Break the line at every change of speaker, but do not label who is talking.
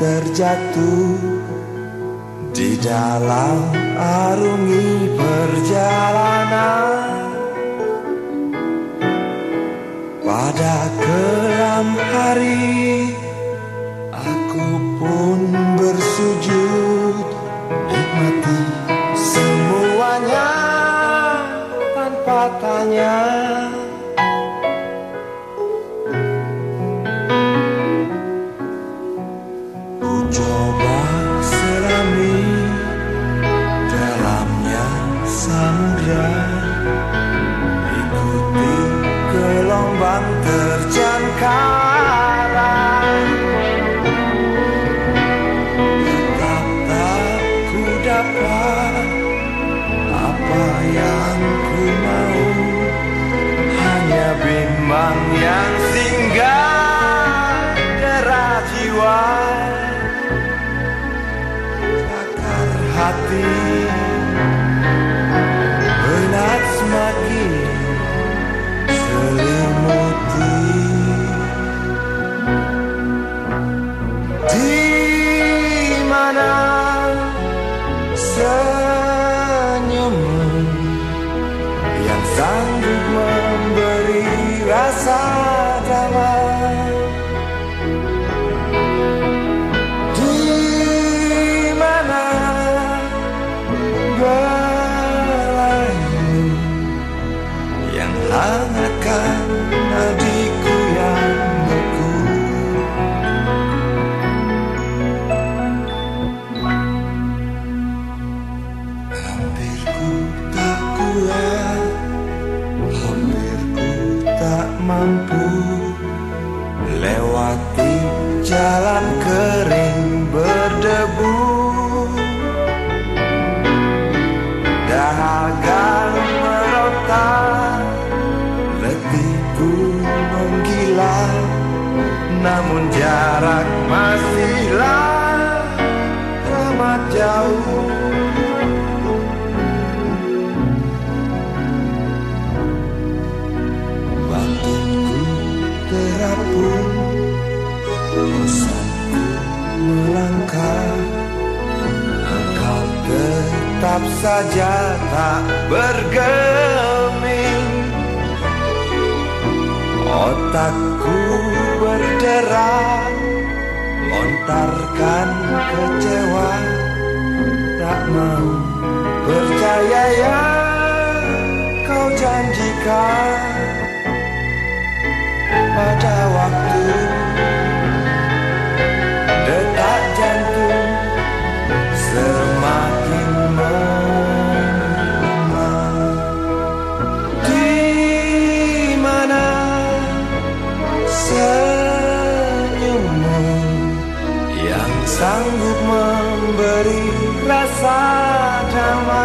terjatuh Di dalam arungi perjalanan. Pada kelam hari Aku pun bersujud Nikmati semuanya Tanpa tanya yang singgah derat jiwa. Akar hati Penat semakin selimuti. Di mana mampu Lewati jalan kering berdebu. Dahaga merontak Letihku menggila Namun jarak masihlah melangkah. Engkau tetap saja tak bergeming. Otakku berderak Lontarkan kecewa. Tak mau percaya yang kau janjikan. Pada waktu memberi rasa damai